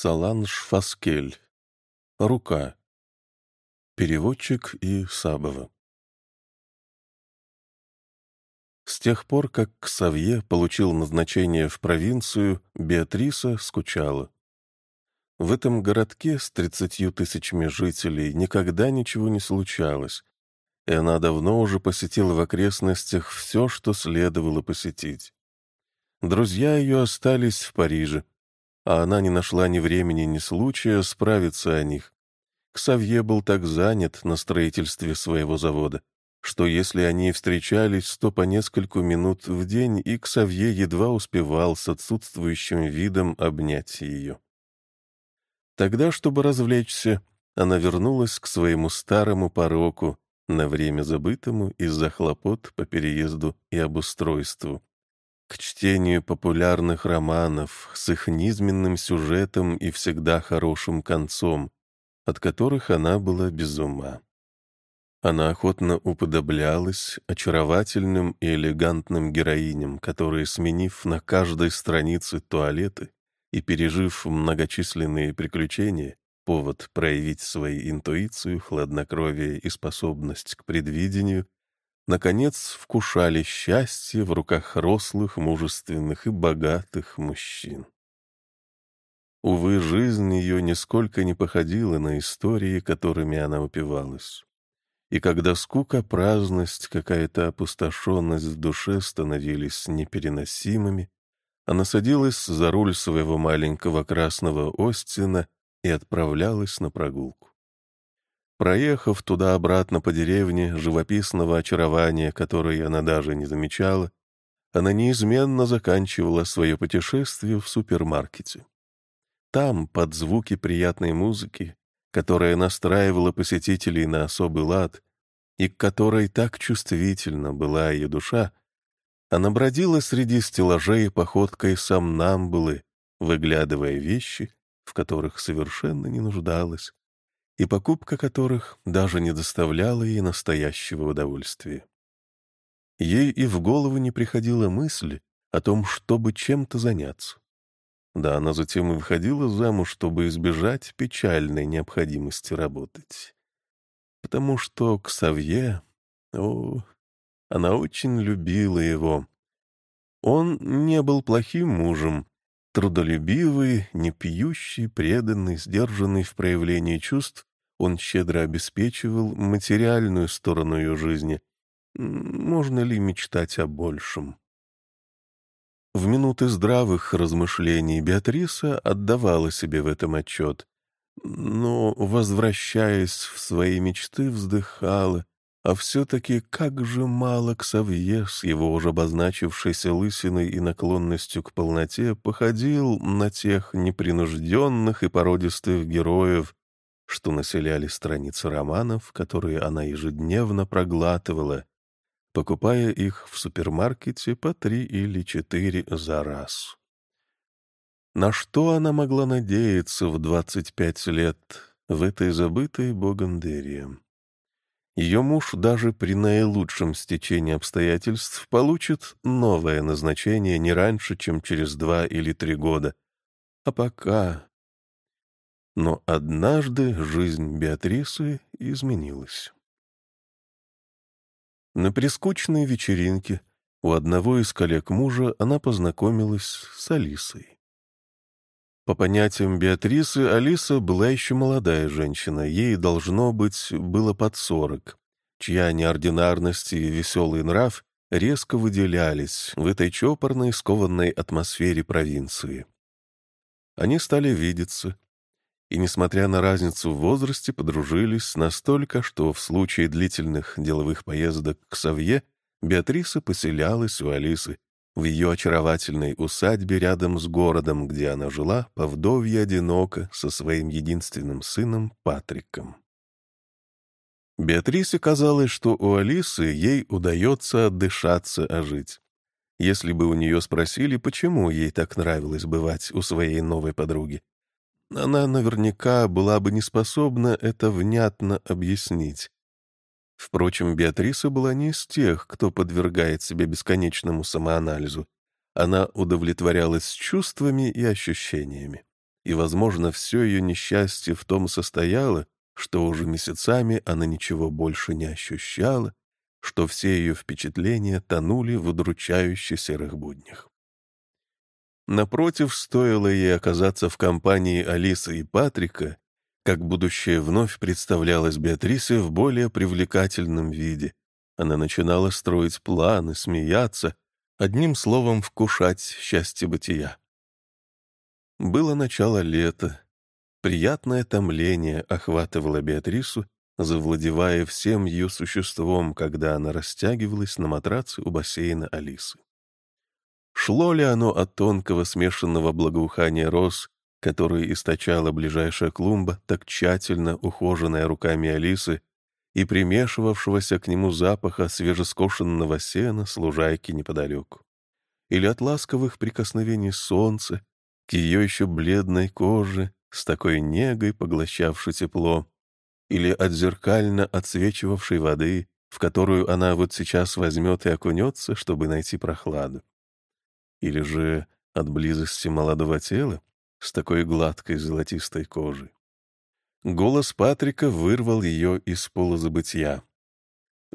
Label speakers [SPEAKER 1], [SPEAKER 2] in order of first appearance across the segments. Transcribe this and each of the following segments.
[SPEAKER 1] Саланж Фаскель. Рука. Переводчик и Сабова. С тех пор, как Ксавье получил назначение в провинцию, Беатриса скучала. В этом городке с тридцатью тысячами жителей никогда ничего не случалось, и она давно уже посетила в окрестностях все, что следовало посетить. Друзья ее остались в Париже, а она не нашла ни времени, ни случая справиться о них. Ксавье был так занят на строительстве своего завода, что если они встречались, то по нескольку минут в день, и Ксавье едва успевал с отсутствующим видом обнять ее. Тогда, чтобы развлечься, она вернулась к своему старому пороку, на время забытому из-за хлопот по переезду и обустройству к чтению популярных романов с их низменным сюжетом и всегда хорошим концом, от которых она была без ума. Она охотно уподоблялась очаровательным и элегантным героиням, которые, сменив на каждой странице туалеты и пережив многочисленные приключения, повод проявить свою интуицию, хладнокровие и способность к предвидению, наконец вкушали счастье в руках рослых, мужественных и богатых мужчин. Увы, жизнь ее нисколько не походила на истории, которыми она упивалась. И когда скука, праздность, какая-то опустошенность в душе становились непереносимыми, она садилась за руль своего маленького красного Остина и отправлялась на прогулку. Проехав туда-обратно по деревне, живописного очарования, которое она даже не замечала, она неизменно заканчивала свое путешествие в супермаркете. Там, под звуки приятной музыки, которая настраивала посетителей на особый лад, и к которой так чувствительна была ее душа, она бродила среди стеллажей походкой сомнамбулы, выглядывая вещи, в которых совершенно не нуждалась, и покупка которых даже не доставляла ей настоящего удовольствия. Ей и в голову не приходила мысль о том, чтобы чем-то заняться. Да, она затем и выходила замуж, чтобы избежать печальной необходимости работать. Потому что Ксавье... О, она очень любила его. Он не был плохим мужем, трудолюбивый, непьющий, преданный, сдержанный в проявлении чувств, он щедро обеспечивал материальную сторону ее жизни. Можно ли мечтать о большем? В минуты здравых размышлений Беатриса отдавала себе в этом отчет, но, возвращаясь в свои мечты, вздыхала, а все-таки как же мало Ксавье с его уже обозначившейся лысиной и наклонностью к полноте походил на тех непринужденных и породистых героев, что населяли страницы романов, которые она ежедневно проглатывала, покупая их в супермаркете по три или четыре за раз. На что она могла надеяться в двадцать пять лет в этой забытой богом Дерии? Ее муж даже при наилучшем стечении обстоятельств получит новое назначение не раньше, чем через два или три года. А пока но однажды жизнь Беатрисы изменилась. На прискучной вечеринке у одного из коллег мужа она познакомилась с Алисой. По понятиям Беатрисы, Алиса была еще молодая женщина, ей, должно быть, было под сорок, чья неординарность и веселый нрав резко выделялись в этой чопорной, скованной атмосфере провинции. Они стали видеться, и, несмотря на разницу в возрасте, подружились настолько, что в случае длительных деловых поездок к Савье Беатриса поселялась у Алисы в ее очаровательной усадьбе рядом с городом, где она жила, по вдовье одиноко, со своим единственным сыном Патриком. Беатрисе казалось, что у Алисы ей удается отдышаться, а жить. Если бы у нее спросили, почему ей так нравилось бывать у своей новой подруги, она наверняка была бы не способна это внятно объяснить. Впрочем, Беатриса была не из тех, кто подвергает себе бесконечному самоанализу. Она удовлетворялась чувствами и ощущениями. и, возможно, все ее несчастье в том состояло, что уже месяцами она ничего больше не ощущала, что все ее впечатления тонули в удручающе серых буднях. Напротив, стоило ей оказаться в компании Алисы и Патрика, как будущее вновь представлялось Беатрисе в более привлекательном виде. Она начинала строить планы, смеяться, одним словом, вкушать счастье бытия. Было начало лета. Приятное томление охватывало Беатрису, завладевая всем ее существом, когда она растягивалась на матраце у бассейна Алисы. Шло ли оно от тонкого смешанного благоухания роз, которое источала ближайшая клумба, так тщательно ухоженная руками Алисы, и примешивавшегося к нему запаха свежескошенного сена с лужайки неподалеку. Или от ласковых прикосновений солнца, к ее еще бледной коже, с такой негой поглощавшей тепло, или от зеркально отсвечивавшей воды, в которую она вот сейчас возьмет и окунется, чтобы найти прохладу. Или же от близости молодого тела с такой гладкой золотистой кожей. Голос Патрика вырвал ее из полузабытия.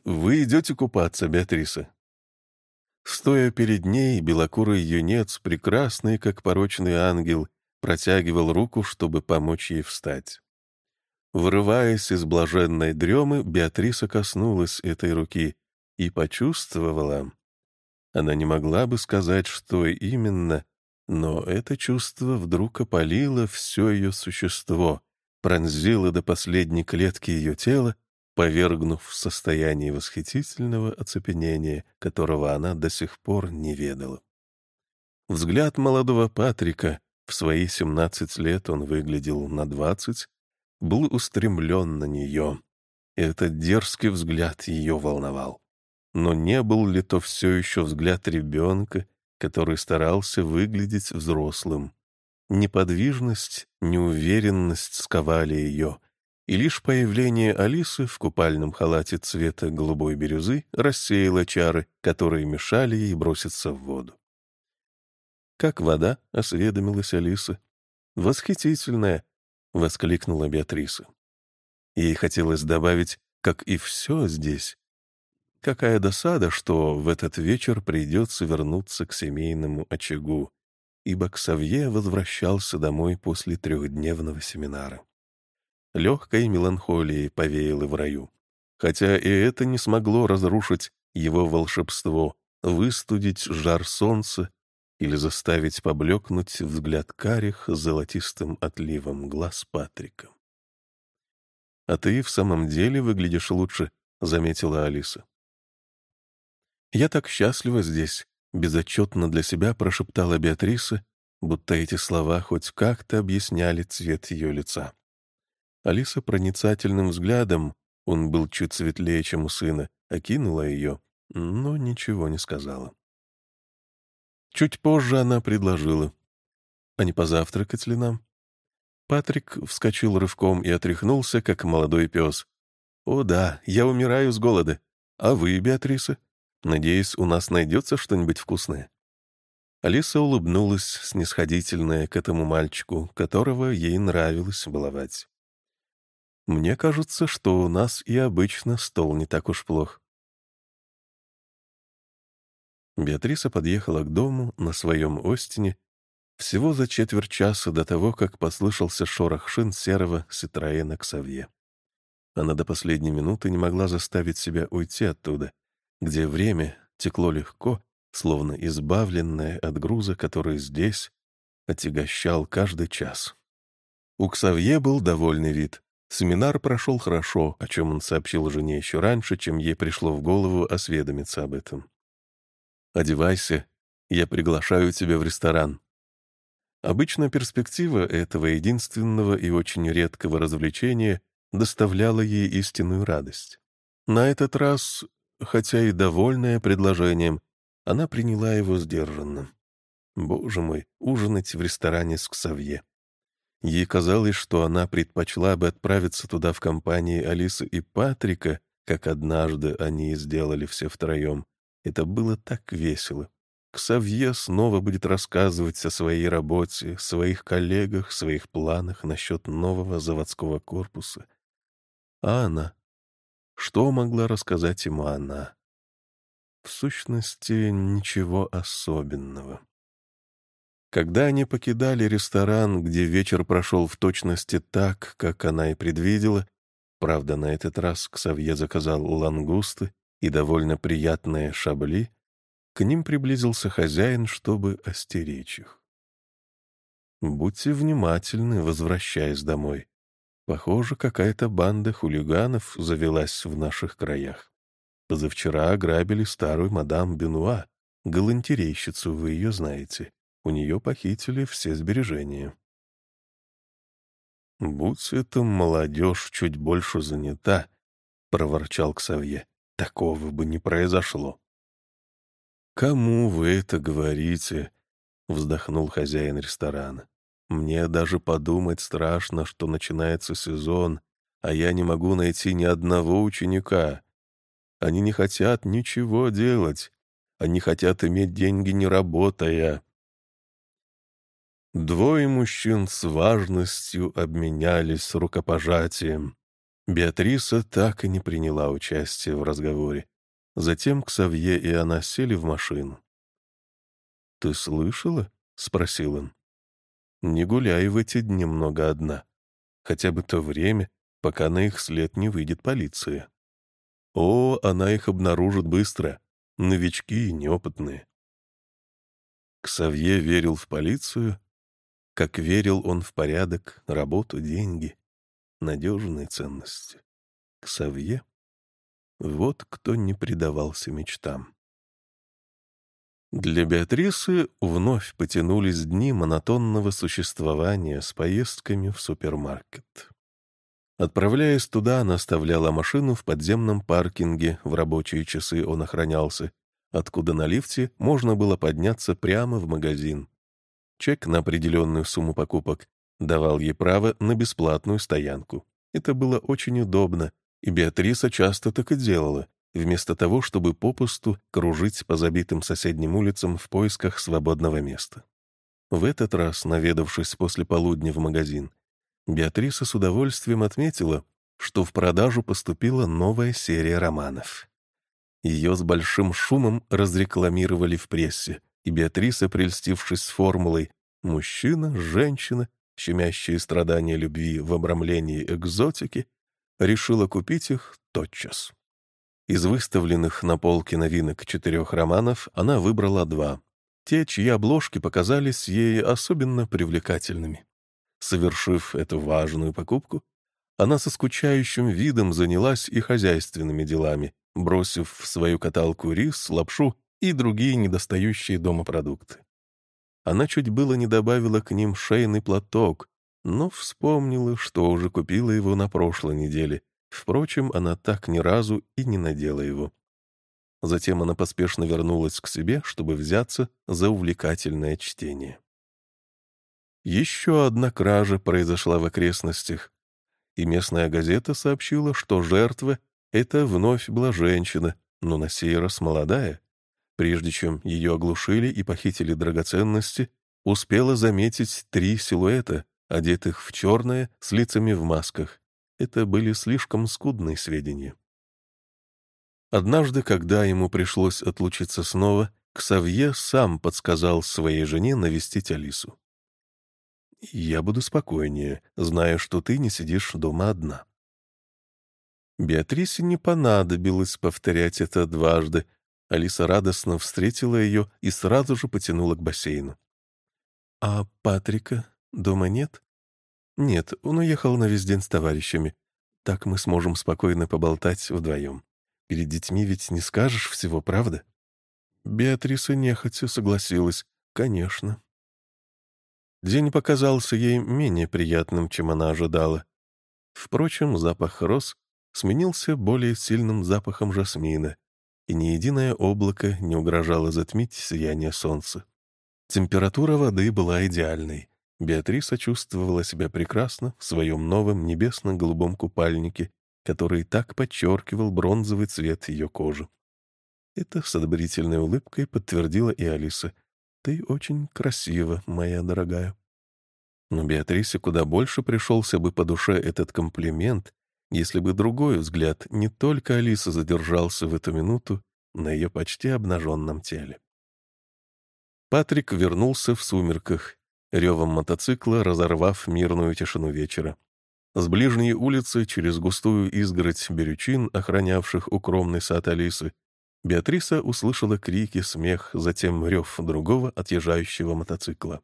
[SPEAKER 1] «Вы идете купаться, Беатриса?» Стоя перед ней, белокурый юнец, прекрасный, как порочный ангел, протягивал руку, чтобы помочь ей встать. Вырываясь из блаженной дремы, Беатриса коснулась этой руки и почувствовала. Она не могла бы сказать, что именно, но это чувство вдруг опалило все ее существо, пронзило до последней клетки ее тела повергнув в состояние восхитительного оцепенения, которого она до сих пор не ведала. Взгляд молодого Патрика, в свои семнадцать лет он выглядел на двадцать, был устремлен на нее. Этот дерзкий взгляд ее волновал. Но не был ли то все еще взгляд ребенка, который старался выглядеть взрослым? Неподвижность, неуверенность сковали ее — и лишь появление Алисы в купальном халате цвета голубой бирюзы рассеяло чары, которые мешали ей броситься в воду. «Как вода?» — осведомилась Алиса. «Восхитительная!» — воскликнула Беатриса. Ей хотелось добавить, как и все здесь. Какая досада, что в этот вечер придется вернуться к семейному очагу, ибо Ксавье возвращался домой после трехдневного семинара легкой меланхолией повеяло в раю. Хотя и это не смогло разрушить его волшебство, выстудить жар солнца или заставить поблекнуть взгляд карих золотистым отливом глаз Патрика. «А ты в самом деле выглядишь лучше», — заметила Алиса. «Я так счастлива здесь», — безотчетно для себя прошептала Беатриса, будто эти слова хоть как-то объясняли цвет ее лица. Алиса проницательным взглядом, он был чуть светлее, чем у сына, окинула ее, но ничего не сказала. Чуть позже она предложила. «А не позавтракать ли нам?» Патрик вскочил рывком и отряхнулся, как молодой пес. «О да, я умираю с голода. А вы, Беатриса? Надеюсь, у нас найдется что-нибудь вкусное?» Алиса улыбнулась, снисходительная к этому мальчику, которого ей нравилось баловать. Мне кажется, что у нас и обычно стол не так уж плох. Беатриса подъехала к дому на своем Остине всего за четверть часа до того, как послышался шорох шин серого Ситроена Ксавье. Она до последней минуты не могла заставить себя уйти оттуда, где время текло легко, словно избавленное от груза, который здесь отягощал каждый час. У Ксавье был довольный вид. Семинар прошел хорошо, о чем он сообщил жене еще раньше, чем ей пришло в голову осведомиться об этом. «Одевайся, я приглашаю тебя в ресторан». Обычно перспектива этого единственного и очень редкого развлечения доставляла ей истинную радость. На этот раз, хотя и довольная предложением, она приняла его сдержанно. Боже мой, ужинать в ресторане с Ксавье. Ей казалось, что она предпочла бы отправиться туда в компании Алисы и Патрика, как однажды они сделали все втроем. Это было так весело. Ксавье снова будет рассказывать о своей работе, своих коллегах, своих планах насчет нового заводского корпуса. А она? Что могла рассказать ему она? В сущности, ничего особенного. Когда они покидали ресторан, где вечер прошел в точности так, как она и предвидела, правда, на этот раз Ксавье заказал лангусты и довольно приятные шабли, к ним приблизился хозяин, чтобы остеречь их. «Будьте внимательны, возвращаясь домой. Похоже, какая-то банда хулиганов завелась в наших краях. Позавчера ограбили старую мадам Бенуа, галантерейщицу, вы ее знаете. У нее похитили все сбережения. «Будь эта молодежь чуть больше занята», — проворчал Ксавье, — «такого бы не произошло». «Кому вы это говорите?» — вздохнул хозяин ресторана. «Мне даже подумать страшно, что начинается сезон, а я не могу найти ни одного ученика. Они не хотят ничего делать. Они хотят иметь деньги, не работая. Двое мужчин с важностью обменялись рукопожатием. Беатриса так и не приняла участие в разговоре. Затем Ксавье и она сели в машину. «Ты слышала?» — спросил он. «Не гуляй в эти дни много одна. Хотя бы то время, пока на их след не выйдет полиция. О, она их обнаружит быстро. Новички и неопытные». Ксавье верил в полицию как верил он в порядок, работу, деньги, надежные ценности. Ксавье — вот кто не предавался мечтам. Для Беатрисы вновь потянулись дни монотонного существования с поездками в супермаркет. Отправляясь туда, она оставляла машину в подземном паркинге, в рабочие часы он охранялся, откуда на лифте можно было подняться прямо в магазин. Чек на определенную сумму покупок давал ей право на бесплатную стоянку. Это было очень удобно, и Беатриса часто так и делала, вместо того, чтобы попусту кружить по забитым соседним улицам в поисках свободного места. В этот раз, наведавшись после полудня в магазин, Беатриса с удовольствием отметила, что в продажу поступила новая серия романов. Ее с большим шумом разрекламировали в прессе, и Беатриса, прельстившись формулой «мужчина, женщина, щемящие страдания любви в обрамлении экзотики», решила купить их тотчас. Из выставленных на полке новинок четырех романов она выбрала два. Те, чьи обложки показались ей особенно привлекательными. Совершив эту важную покупку, она со скучающим видом занялась и хозяйственными делами, бросив в свою каталку рис, лапшу и другие недостающие дома продукты. Она чуть было не добавила к ним шейный платок, но вспомнила, что уже купила его на прошлой неделе. Впрочем, она так ни разу и не надела его. Затем она поспешно вернулась к себе, чтобы взяться за увлекательное чтение. Еще одна кража произошла в окрестностях, и местная газета сообщила, что жертва — это вновь была женщина, но на сей раз молодая, прежде чем ее оглушили и похитили драгоценности, успела заметить три силуэта, одетых в черное, с лицами в масках. Это были слишком скудные сведения. Однажды, когда ему пришлось отлучиться снова, Ксавье сам подсказал своей жене навестить Алису. «Я буду спокойнее, зная, что ты не сидишь дома одна». Беатрисе не понадобилось повторять это дважды, Алиса радостно встретила ее и сразу же потянула к бассейну. «А Патрика дома нет?» «Нет, он уехал на весь день с товарищами. Так мы сможем спокойно поболтать вдвоем. Перед детьми ведь не скажешь всего, правда?» Беатриса нехотя согласилась. «Конечно». День показался ей менее приятным, чем она ожидала. Впрочем, запах роз сменился более сильным запахом жасмина, и ни единое облако не угрожало затмить сияние солнца. Температура воды была идеальной. Беатриса чувствовала себя прекрасно в своем новом небесно-голубом купальнике, который так подчеркивал бронзовый цвет ее кожи. Это с одобрительной улыбкой подтвердила и Алиса. «Ты очень красива, моя дорогая». Но Беатрисе куда больше пришелся бы по душе этот комплимент, если бы другой взгляд не только Алиса задержался в эту минуту на ее почти обнаженном теле. Патрик вернулся в сумерках, ревом мотоцикла разорвав мирную тишину вечера. С ближней улицы, через густую изгородь берючин, охранявших укромный сад Алисы, Беатриса услышала крики, смех, затем рев другого отъезжающего мотоцикла.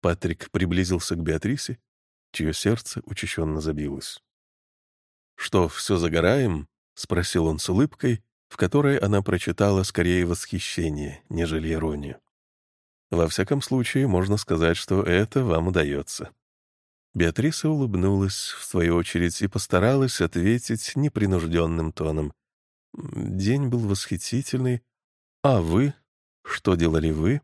[SPEAKER 1] Патрик приблизился к Беатрисе, чье сердце учащенно забилось. «Что, все загораем?» — спросил он с улыбкой, в которой она прочитала скорее восхищение, нежели иронию. «Во всяком случае, можно сказать, что это вам удается». Беатриса улыбнулась, в свою очередь, и постаралась ответить непринужденным тоном. «День был восхитительный. А вы? Что делали вы?»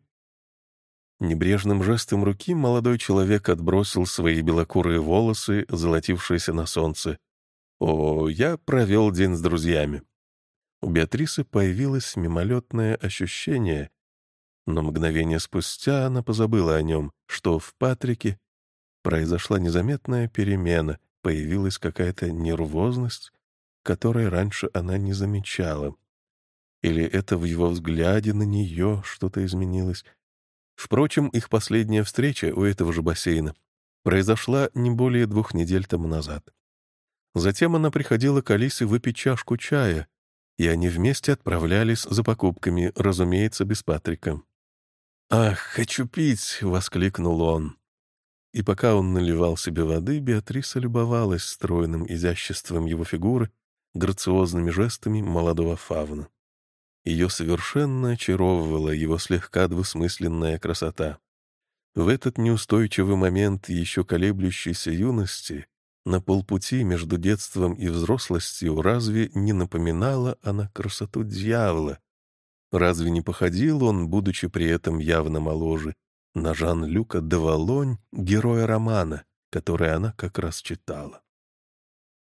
[SPEAKER 1] Небрежным жестом руки молодой человек отбросил свои белокурые волосы, золотившиеся на солнце. «О, я провел день с друзьями». У Беатрисы появилось мимолетное ощущение, но мгновение спустя она позабыла о нем, что в Патрике произошла незаметная перемена, появилась какая-то нервозность, которой раньше она не замечала. Или это в его взгляде на нее что-то изменилось. Впрочем, их последняя встреча у этого же бассейна произошла не более двух недель тому назад. Затем она приходила к Алисе выпить чашку чая, и они вместе отправлялись за покупками, разумеется, без Патрика. «Ах, хочу пить!» — воскликнул он. И пока он наливал себе воды, Беатриса любовалась стройным изяществом его фигуры, грациозными жестами молодого фавна. Ее совершенно очаровывала его слегка двусмысленная красота. В этот неустойчивый момент еще колеблющейся юности, на полпути между детством и взрослостью, разве не напоминала она красоту дьявола? Разве не походил он, будучи при этом явно моложе, на Жан-Люка де Валонь, героя романа, который она как раз читала?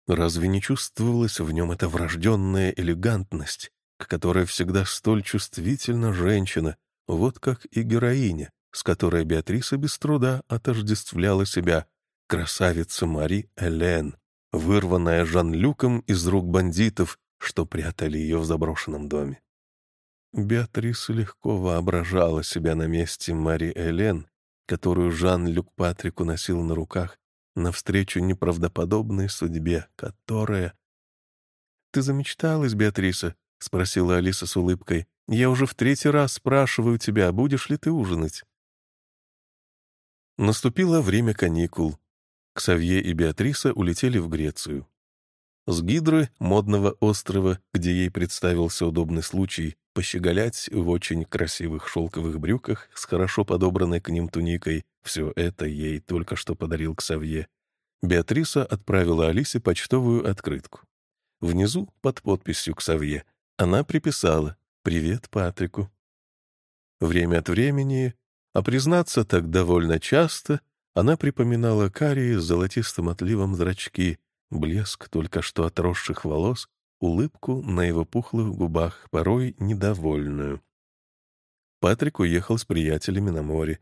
[SPEAKER 1] Разве не чувствовалась в нем эта врожденная элегантность, к которой всегда столь чувствительна женщина, вот как и героиня, с которой Беатриса без труда отождествляла себя, красавица Мари Элен, вырванная Жан-Люком из рук бандитов, что прятали ее в заброшенном доме. Беатриса легко воображала себя на месте Мари Элен, которую Жан-Люк Патрик уносил на руках навстречу неправдоподобной судьбе, которая... «Ты замечталась, Беатриса?» — спросила Алиса с улыбкой. «Я уже в третий раз спрашиваю тебя, будешь ли ты ужинать?» Наступило время каникул. Ксавье и Беатриса улетели в Грецию. С Гидры, модного острова, где ей представился удобный случай пощеголять в очень красивых шелковых брюках с хорошо подобранной к ним туникой, все это ей только что подарил Ксавье, Беатриса отправила Алисе почтовую открытку. Внизу, под подписью Ксавье, она приписала «Привет Патрику». Время от времени, а признаться так довольно часто, она припоминала карие с золотистым отливом зрачки, блеск только что отросших волос, улыбку на его пухлых губах, порой недовольную. Патрик уехал с приятелями на море,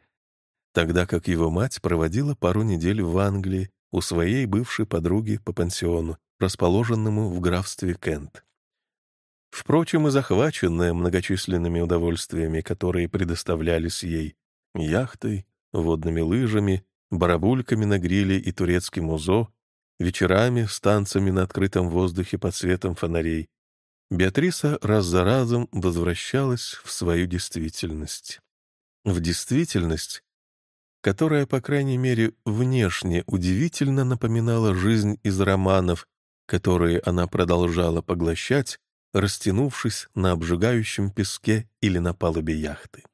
[SPEAKER 1] тогда как его мать проводила пару недель в Англии у своей бывшей подруги по пансиону, расположенному в графстве Кент. Впрочем, и захваченная многочисленными удовольствиями, которые предоставлялись ей, яхтой, водными лыжами, барабульками на гриле и турецким узо, вечерами с танцами на открытом воздухе под светом фонарей, Беатриса раз за разом возвращалась в свою действительность. В действительность, которая, по крайней мере, внешне удивительно напоминала жизнь из романов, которые она продолжала поглощать, растянувшись на обжигающем песке или на палубе яхты.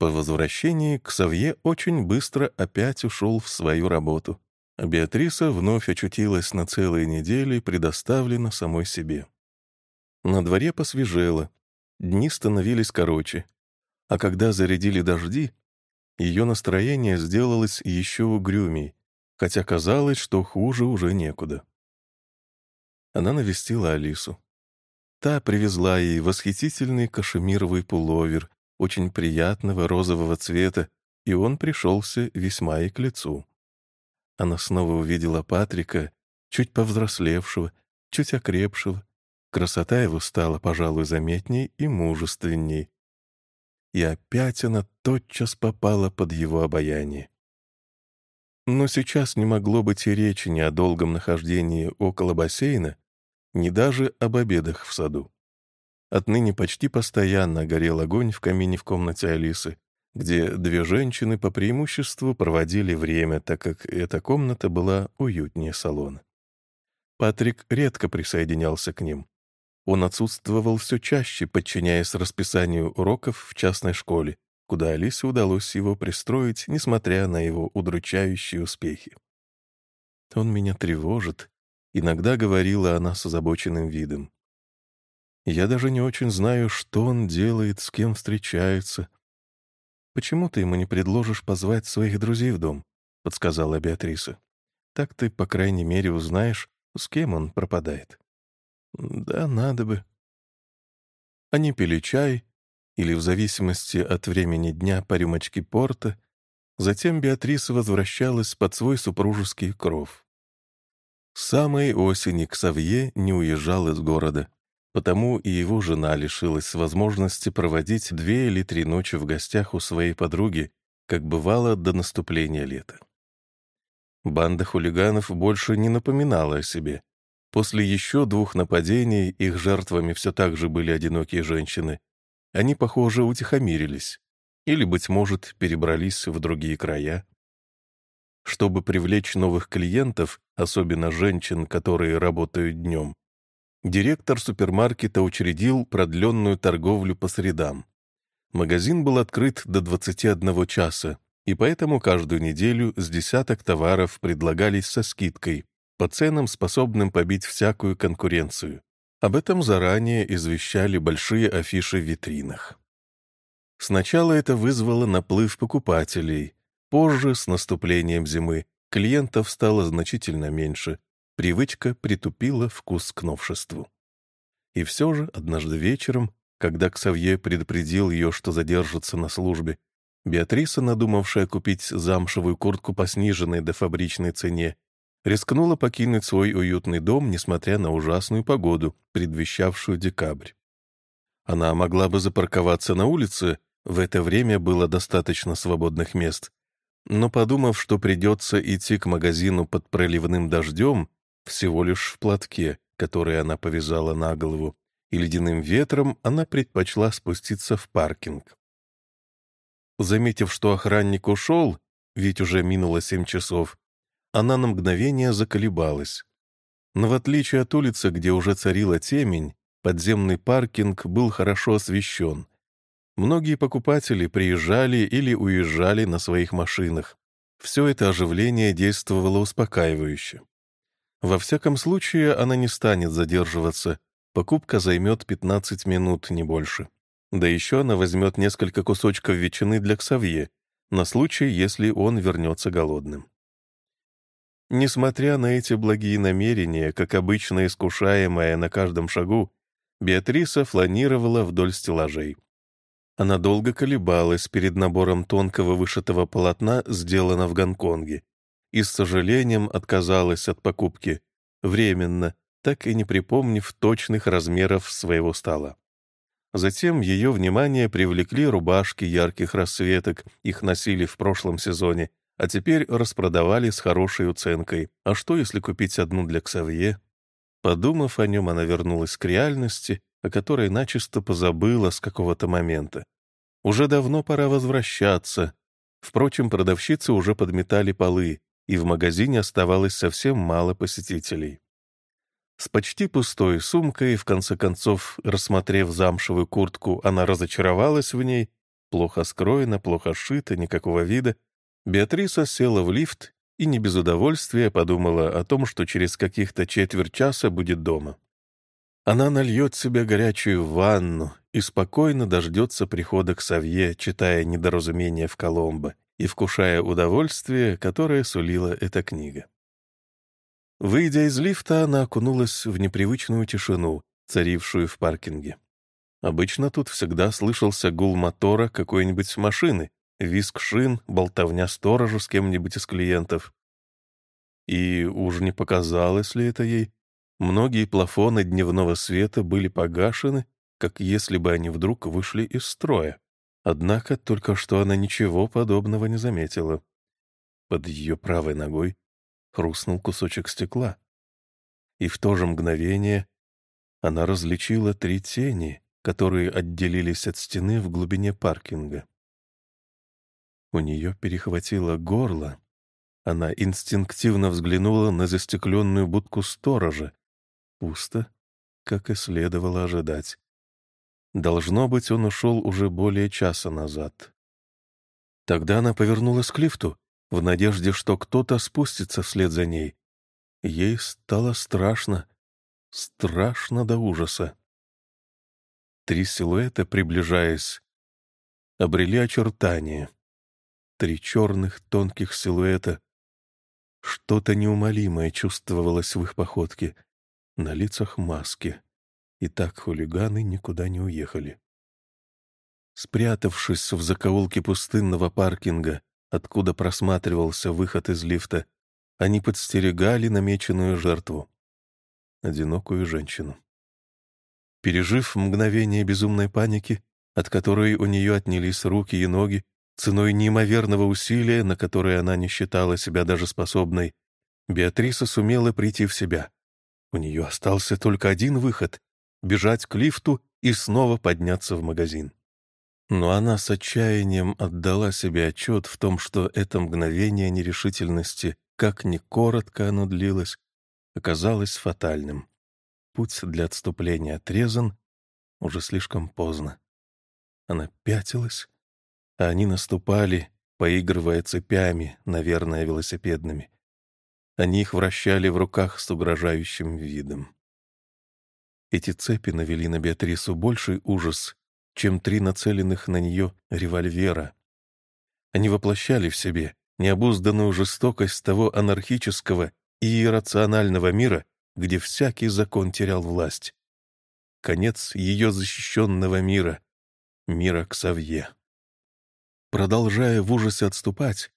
[SPEAKER 1] По возвращении Ксавье очень быстро опять ушел в свою работу, а Беатриса вновь очутилась на целые недели, предоставлена самой себе. На дворе посвежело, дни становились короче, а когда зарядили дожди, ее настроение сделалось еще угрюмей, хотя казалось, что хуже уже некуда. Она навестила Алису. Та привезла ей восхитительный кашемировый пуловер, очень приятного розового цвета, и он пришелся весьма и к лицу. Она снова увидела Патрика, чуть повзрослевшего, чуть окрепшего. Красота его стала, пожалуй, заметней и мужественней. И опять она тотчас попала под его обаяние. Но сейчас не могло быть и речи ни о долгом нахождении около бассейна, ни даже об обедах в саду. Отныне почти постоянно горел огонь в камине в комнате Алисы, где две женщины по преимуществу проводили время, так как эта комната была уютнее салона. Патрик редко присоединялся к ним. Он отсутствовал все чаще, подчиняясь расписанию уроков в частной школе, куда Алисе удалось его пристроить, несмотря на его удручающие успехи. «Он меня тревожит», — иногда говорила она с озабоченным видом. «Я даже не очень знаю, что он делает, с кем встречается. Почему ты ему не предложишь позвать своих друзей в дом?» — подсказала Беатриса. «Так ты, по крайней мере, узнаешь, с кем он пропадает». «Да, надо бы». Они пили чай, или, в зависимости от времени дня, по рюмочке порта, затем Беатриса возвращалась под свой супружеский кров. Самой осени Ксавье не уезжал из города, потому и его жена лишилась возможности проводить две или три ночи в гостях у своей подруги, как бывало до наступления лета. Банда хулиганов больше не напоминала о себе. После еще двух нападений их жертвами все так же были одинокие женщины, они, похоже, утихомирились или, быть может, перебрались в другие края. Чтобы привлечь новых клиентов, особенно женщин, которые работают днем, директор супермаркета учредил продленную торговлю по средам. Магазин был открыт до 21 часа, и поэтому каждую неделю с десяток товаров предлагались со скидкой, по ценам, способным побить всякую конкуренцию. Об этом заранее извещали большие афиши в витринах. Сначала это вызвало наплыв покупателей. Позже, с наступлением зимы, клиентов стало значительно меньше. Привычка притупила вкус к новшеству. И все же, однажды вечером, когда Ксавье предупредил ее, что задержится на службе, Беатриса, надумавшая купить замшевую куртку по сниженной до фабричной цене, рискнула покинуть свой уютный дом, несмотря на ужасную погоду, предвещавшую декабрь. Она могла бы запарковаться на улице, в это время было достаточно свободных мест, но, подумав, что придется идти к магазину под проливным дождем, всего лишь в платке, который она повязала на голову, и ледяным ветром, она предпочла спуститься в паркинг. Заметив, что охранник ушел, ведь уже минуло семь часов, она на мгновение заколебалась. Но в отличие от улицы, где уже царила темень, подземный паркинг был хорошо освещен. Многие покупатели приезжали или уезжали на своих машинах. Все это оживление действовало успокаивающе. Во всяком случае, она не станет задерживаться. Покупка займет 15 минут, не больше. Да еще она возьмет несколько кусочков ветчины для Ксавье, на случай, если он вернется голодным. Несмотря на эти благие намерения, как обычно искушаемая на каждом шагу, Беатриса фланировала вдоль стеллажей. Она долго колебалась перед набором тонкого вышитого полотна, сделано в Гонконге, и с сожалением отказалась от покупки, временно, так и не припомнив точных размеров своего стола. Затем ее внимание привлекли рубашки ярких расцветок, их носили в прошлом сезоне, а теперь распродавали с хорошей уценкой. А что, если купить одну для Ксавье? Подумав о нем, она вернулась к реальности, о которой начисто позабыла с какого-то момента. Уже давно пора возвращаться. Впрочем, продавщицы уже подметали полы, и в магазине оставалось совсем мало посетителей. С почти пустой сумкой, в конце концов, рассмотрев замшевую куртку, она разочаровалась в ней. Плохо скроена, плохо сшита, никакого вида, Беатриса села в лифт и не без удовольствия подумала о том, что через каких-то четверть часа будет дома. Она нальет себе горячую ванну и спокойно дождется прихода к Савье, читая «Недоразумение в Коломбо» и вкушая удовольствие, которое сулила эта книга. Выйдя из лифта, она окунулась в непривычную тишину, царившую в паркинге. Обычно тут всегда слышался гул мотора какой-нибудь машины, виск шин, болтовня сторожа с кем-нибудь из клиентов. И уж не показалось ли это ей? Многие плафоны дневного света были погашены, как если бы они вдруг вышли из строя. Однако только что она ничего подобного не заметила. Под ее правой ногой хрустнул кусочек стекла. И в то же мгновение она различила три тени, которые отделились от стены в глубине паркинга. У нее перехватило горло. Она инстинктивно взглянула на застекленную будку сторожа. Пусто, как и следовало ожидать. Должно быть, он ушел уже более часа назад. Тогда она повернулась к лифту, в надежде, что кто-то спустится вслед за ней. Ей стало страшно, страшно до ужаса. Три силуэта, приближаясь, обрели очертания. Три черных тонких силуэта. Что-то неумолимое чувствовалось в их походке, на лицах маски. И так хулиганы никуда не уехали. Спрятавшись в закоулке пустынного паркинга, откуда просматривался выход из лифта, они подстерегали намеченную жертву — одинокую женщину. Пережив мгновение безумной паники, от которой у нее отнялись руки и ноги, Ценой неимоверного усилия, на которое она не считала себя даже способной, Беатриса сумела прийти в себя. У нее остался только один выход — бежать к лифту и снова подняться в магазин. Но она с отчаянием отдала себе отчет в том, что это мгновение нерешительности, как ни коротко оно длилось, оказалось фатальным. Путь для отступления отрезан, уже слишком поздно. Она пятилась, а они наступали, поигрывая цепями, наверное, велосипедными. Они их вращали в руках с угрожающим видом. Эти цепи навели на Беатрису больший ужас, чем три нацеленных на нее револьвера. Они воплощали в себе необузданную жестокость того анархического и иррационального мира, где всякий закон терял власть. Конец ее защищенного мира, мира Ксавье. Продолжая в ужасе отступать,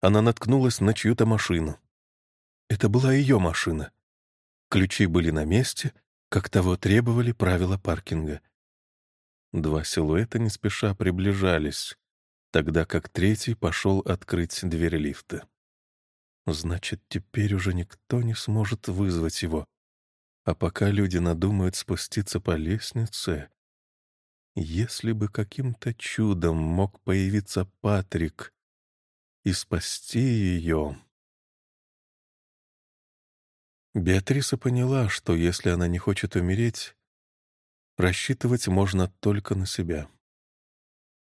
[SPEAKER 1] она наткнулась на чью-то машину. Это была ее машина. Ключи были на месте, как того требовали правила паркинга. Два силуэта не спеша приближались, тогда как третий пошел открыть дверь лифта. Значит, теперь уже никто не сможет вызвать его. А пока люди надумают спуститься по лестнице, если бы каким-то чудом мог появиться Патрик и спасти ее... Беатриса поняла, что если она не хочет умереть, рассчитывать можно только на себя.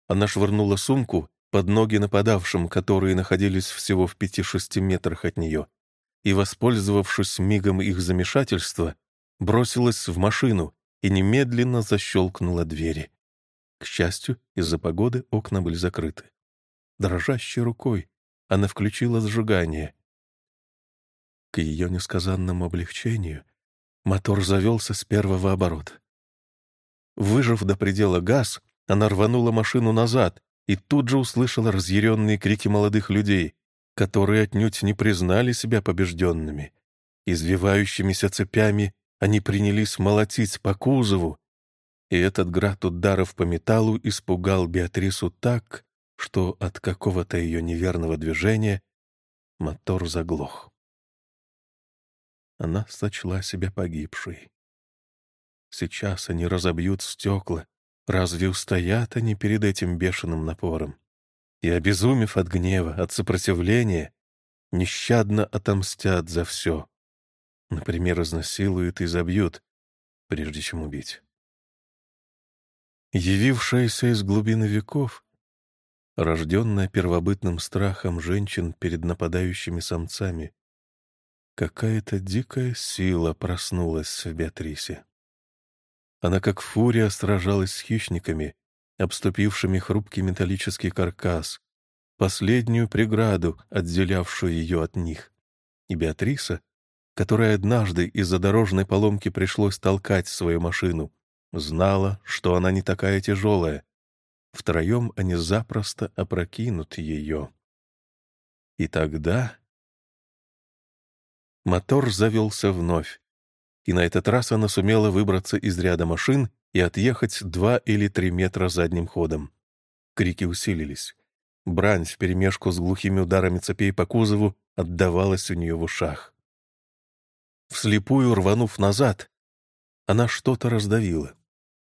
[SPEAKER 1] Она швырнула сумку под ноги нападавшим, которые находились всего в пяти-шести метрах от нее, и, воспользовавшись мигом их замешательства, бросилась в машину, и немедленно защелкнула двери. К счастью, из-за погоды окна были закрыты. Дрожащей рукой она включила сжигание. К ее несказанному облегчению мотор завелся с первого оборота. Выжав до предела газ, она рванула машину назад и тут же услышала разъяренные крики молодых людей, которые отнюдь не признали себя побежденными. Извивающимися цепями они принялись молотить по кузову, и этот град ударов по металлу испугал Беатрису так, что от какого-то ее неверного движения мотор заглох. Она сочла себя погибшей. Сейчас они разобьют стекла. Разве устоят они перед этим бешеным напором? И, обезумев от гнева, от сопротивления, нещадно отомстят за все, Например, изнасилуют и забьют, прежде чем убить. Явившаяся из глубины веков, рожденная первобытным страхом женщин перед нападающими самцами, какая-то дикая сила проснулась в Беатрисе. Она как фурия сражалась с хищниками, обступившими хрупкий металлический каркас, последнюю преграду, отделявшую ее от них. И Беатриса, которой однажды из-за дорожной поломки пришлось толкать свою машину, знала, что она не такая тяжелая. Втроем они запросто опрокинут ее. И тогда... Мотор завелся вновь, и на этот раз она сумела выбраться из ряда машин и отъехать два или три метра задним ходом. Крики усилились. Брань вперемешку с глухими ударами цепей по кузову отдавалась у нее в ушах. Вслепую рванув назад, она что-то раздавила.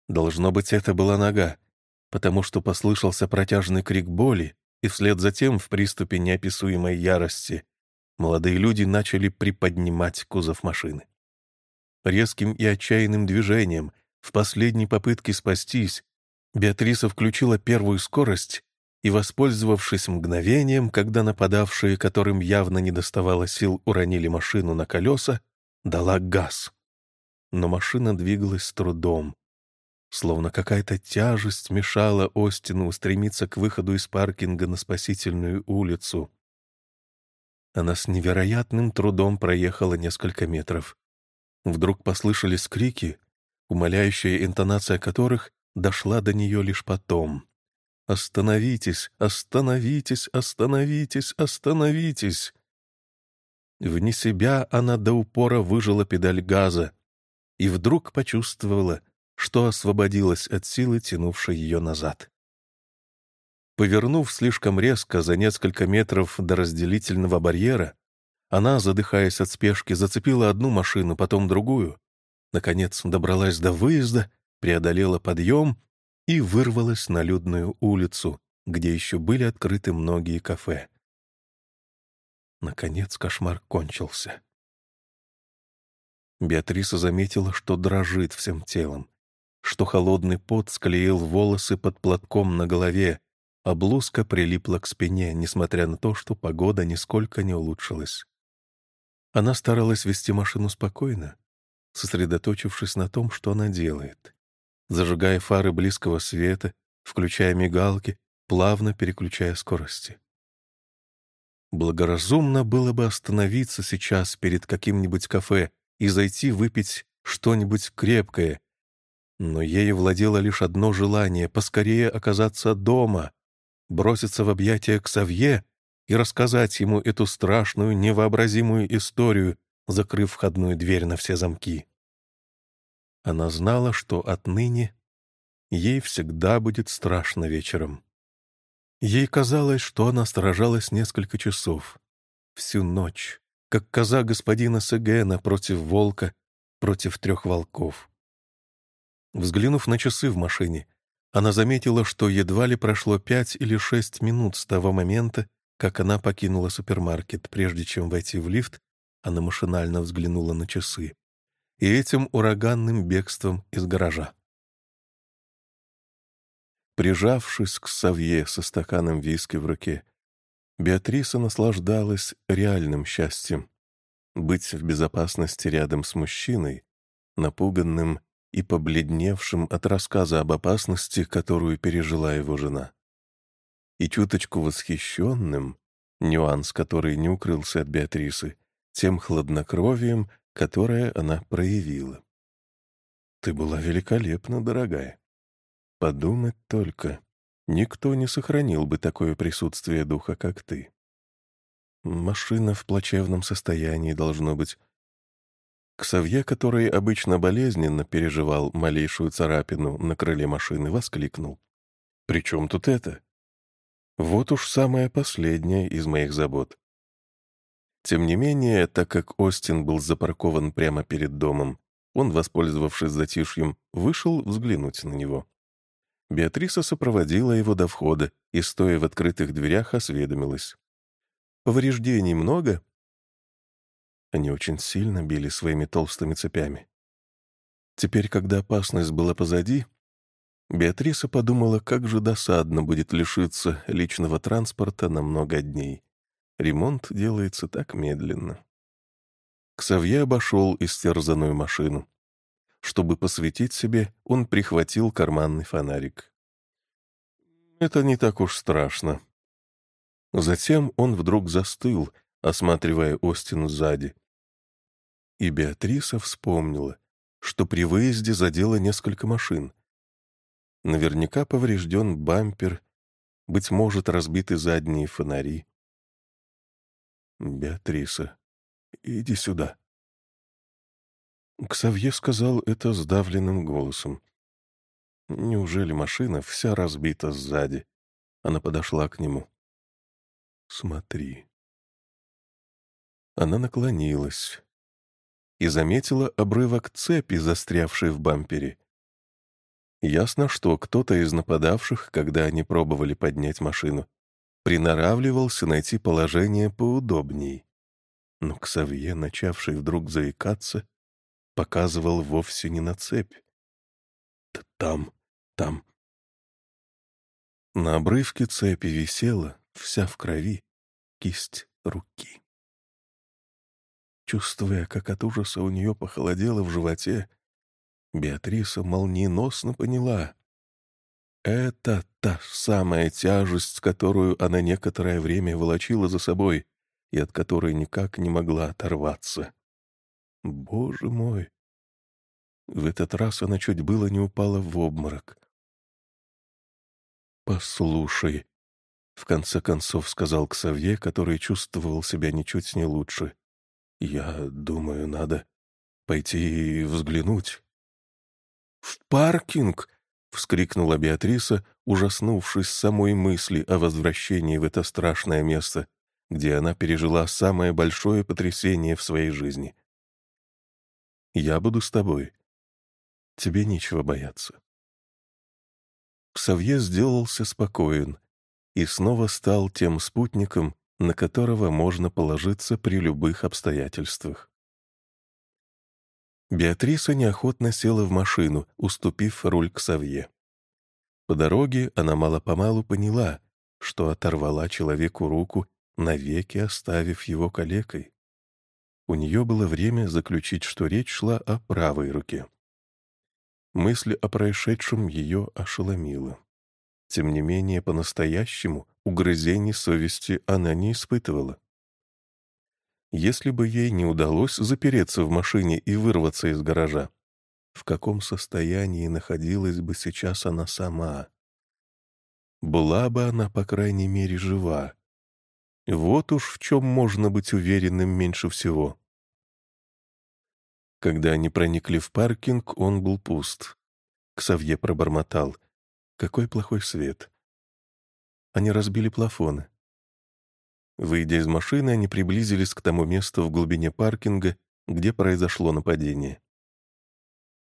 [SPEAKER 1] Должно быть, это была нога, потому что послышался протяжный крик боли, и вслед за тем, в приступе неописуемой ярости, молодые люди начали приподнимать кузов машины. Резким и отчаянным движением, в последней попытке спастись, Беатриса включила первую скорость и, воспользовавшись мгновением, когда нападавшие, которым явно не доставало сил, уронили машину на колеса, дала газ. Но машина двигалась с трудом. Словно какая-то тяжесть мешала Остину устремиться к выходу из паркинга на спасительную улицу. Она с невероятным трудом проехала несколько метров. Вдруг послышались крики, умоляющая интонация которых дошла до нее лишь потом. «Остановитесь! Остановитесь! Остановитесь! Остановитесь!» Вне себя она до упора выжила педаль газа и вдруг почувствовала, что освободилась от силы, тянувшей ее назад. Повернув слишком резко за несколько метров до разделительного барьера, она, задыхаясь от спешки, зацепила одну машину, потом другую, наконец добралась до выезда, преодолела подъем и вырвалась на людную улицу, где еще были открыты многие кафе. Наконец кошмар кончился. Беатриса заметила, что дрожит всем телом, что холодный пот склеил волосы под платком на голове, а блузка прилипла к спине, несмотря на то, что погода нисколько не улучшилась. Она старалась вести машину спокойно, сосредоточившись на том, что она делает зажигая фары близкого света, включая мигалки, плавно переключая скорости. Благоразумно было бы остановиться сейчас перед каким-нибудь кафе и зайти выпить что-нибудь крепкое, но ею владело лишь одно желание — поскорее оказаться дома, броситься в объятия к Савье и рассказать ему эту страшную, невообразимую историю, закрыв входную дверь на все замки. Она знала, что отныне ей всегда будет страшно вечером. Ей казалось, что она сражалась несколько часов, всю ночь, как коза господина Сегена против волка, против трех волков. Взглянув на часы в машине, она заметила, что едва ли прошло пять или шесть минут с того момента, как она покинула супермаркет. Прежде чем войти в лифт, она машинально взглянула на часы и этим ураганным бегством из гаража. Прижавшись к Савье со стаканом виски в руке, Беатриса наслаждалась реальным счастьем — быть в безопасности рядом с мужчиной, напуганным и побледневшим от рассказа об опасности, которую пережила его жена. И чуточку восхищенным, нюанс, который не укрылся от Беатрисы, тем хладнокровием, которое она проявила. «Ты была великолепна, дорогая. Подумать только, никто не сохранил бы такое присутствие духа, как ты. Машина в плачевном состоянии должно быть. Ксавье, который обычно болезненно переживал малейшую царапину на крыле машины, воскликнул. «При чем тут это? Вот уж самое последнее из моих забот. Тем не менее, так как Остин был запаркован прямо перед домом, он, воспользовавшись затишьем, вышел взглянуть на него. Беатриса сопроводила его до входа и, стоя в открытых дверях, осведомилась. «Повреждений много?» Они очень сильно били своими толстыми цепями. Теперь, когда опасность была позади, Беатриса подумала, как же досадно будет лишиться личного транспорта на много дней. Ремонт делается так медленно. Ксавье обошел истерзанную машину. Чтобы посветить себе, он прихватил карманный фонарик. Это не так уж страшно. Затем он вдруг застыл, осматривая Остину сзади. И Беатриса вспомнила, что при выезде задело несколько машин. Наверняка поврежден бампер, быть может, разбиты задние фонари. «Беатриса, иди сюда». Ксавье сказал это сдавленным голосом. Неужели машина вся разбита сзади? Она подошла к нему. «Смотри». Она наклонилась и заметила обрывок цепи, застрявшей в бампере. Ясно, что кто-то из нападавших, когда они пробовали поднять машину, приноравливался найти положение поудобней. Но Ксавье, начавший вдруг заикаться, показывал вовсе не на цепь. «Там, там». На обрывке цепи висела, вся в крови, кисть руки. Чувствуя, как от ужаса у нее похолодело в животе, Беатриса молниеносно поняла. Это та самая тяжесть, которую она некоторое время волочила за собой и от которой никак не могла оторваться. Боже мой! В этот раз она чуть было не упала в обморок. «Послушай», — в конце концов сказал Ксавье, который чувствовал себя ничуть не лучше. Я думаю, надо пойти взглянуть. «В паркинг!» — вскрикнула Беатриса, ужаснувшись самой мысли о возвращении в это страшное место, где она пережила самое большое потрясение в своей жизни. «Я буду с тобой. Тебе нечего бояться». Ксавье сделался спокоен и снова стал тем спутником, на которого можно положиться при любых обстоятельствах. Беатриса неохотно села в машину, уступив руль к Савье. По дороге она мало-помалу поняла, что оторвала человеку руку, навеки оставив его калекой. У нее было время заключить, что речь шла о правой руке. Мысль о происшедшем ее ошеломила. Тем не менее, по-настоящему угрызений совести она не испытывала. Если бы ей не удалось запереться в машине и вырваться из гаража, в каком состоянии находилась бы сейчас она сама? Была бы она, по крайней мере, жива. Вот уж в чем можно быть уверенным меньше всего. Когда они проникли в паркинг, он был пуст. Ксавье пробормотал. Какой плохой свет. Они разбили плафоны. Выйдя из машины, они приблизились к тому месту в глубине паркинга, где произошло нападение.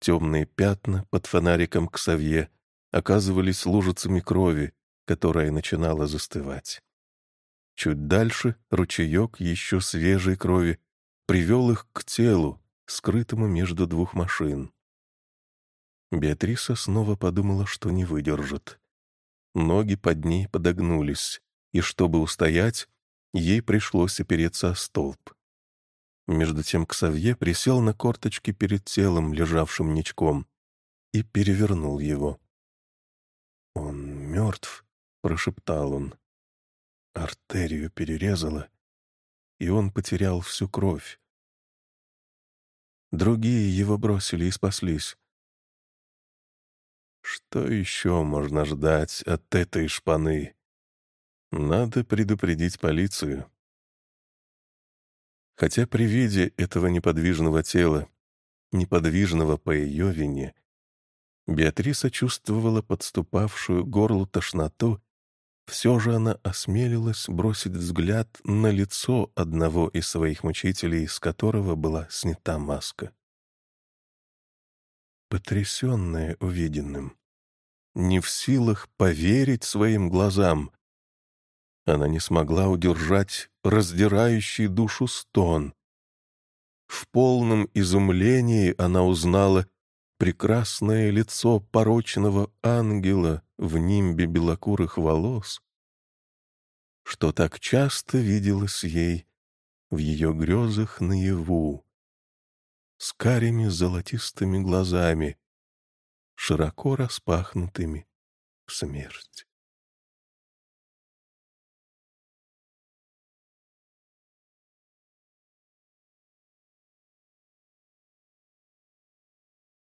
[SPEAKER 1] Темные пятна под фонариком Ксавье оказывались лужицами крови, которая начинала застывать. Чуть дальше ручеек еще свежей крови привел их к телу, скрытому между двух машин. Беатриса снова подумала, что не выдержит. Ноги под ней подогнулись, и чтобы устоять, ей пришлось опереться о столб. Между тем Ксавье присел на корточки перед телом, лежавшим ничком, и перевернул его. «Он мертв», — прошептал он. Артерию перерезало, и он потерял всю кровь. Другие его бросили и спаслись. Что еще можно ждать от этой шпаны? Надо предупредить полицию. Хотя при виде этого неподвижного тела, неподвижного по ее вине, Беатриса чувствовала подступавшую горлу тошноту, все же она осмелилась бросить взгляд на лицо одного из своих мучителей, с которого была снята маска потрясенная увиденным, не в силах поверить своим глазам. Она не смогла удержать раздирающий душу стон. В полном изумлении она узнала прекрасное лицо порочного ангела в нимбе белокурых волос, что так часто виделось ей в ее грезах наяву с карими золотистыми глазами, широко распахнутыми в смерть.